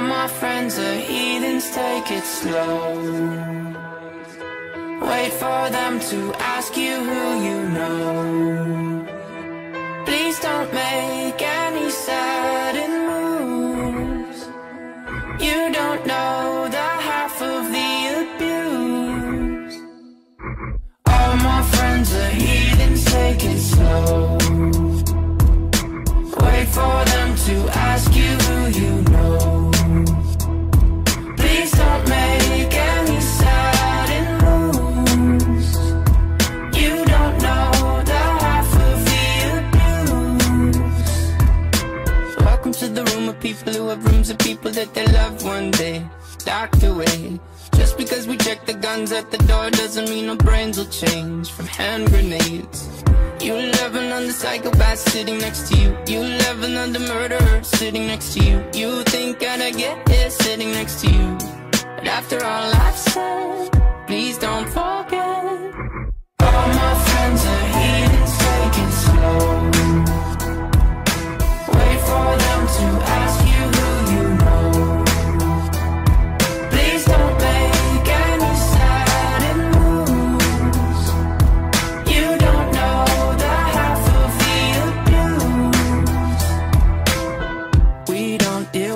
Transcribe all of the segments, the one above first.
All my friends are heathens, take it slow. Wait for them to ask you who you know. Please don't make people who have rooms of people that they love one day locked away. Just because we check the guns at the door doesn't mean our brains will change from hand grenades. You love another psychopath sitting next to you. You love another murderer sitting next to you. You think I'd get here sitting next to you. But after all I've said,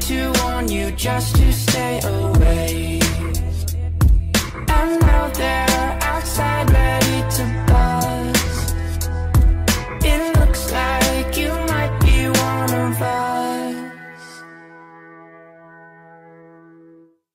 to warn you just to stay.